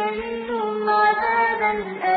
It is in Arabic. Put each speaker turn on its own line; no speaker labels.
مِنْهُمْ عَذَابًا